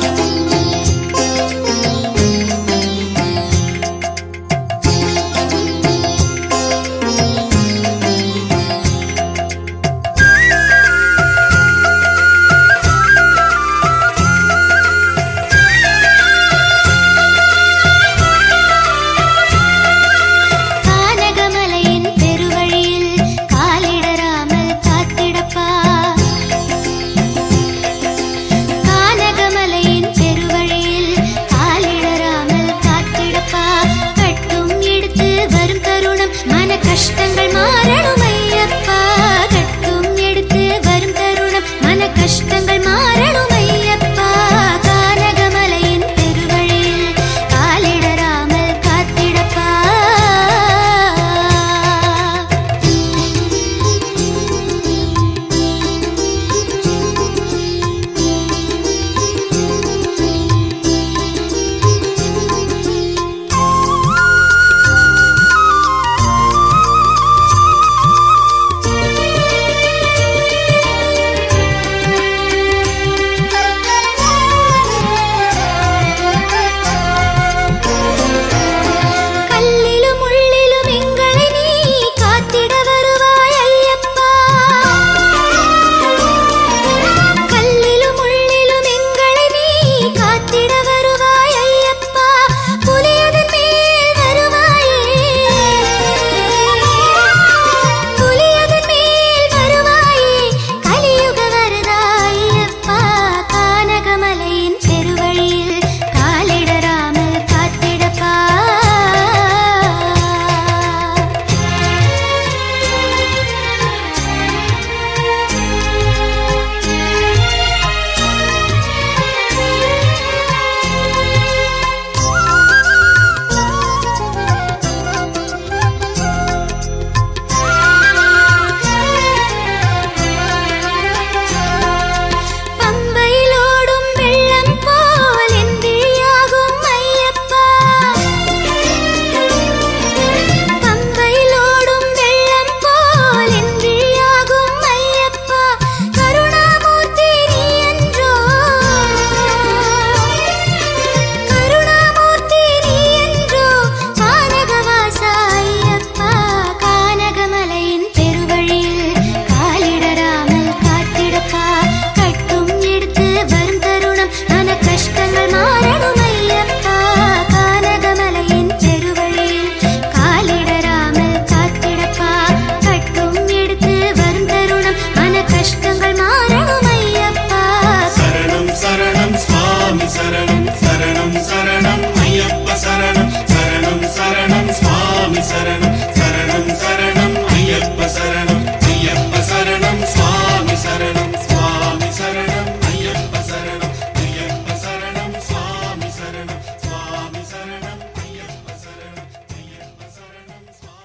Gracias.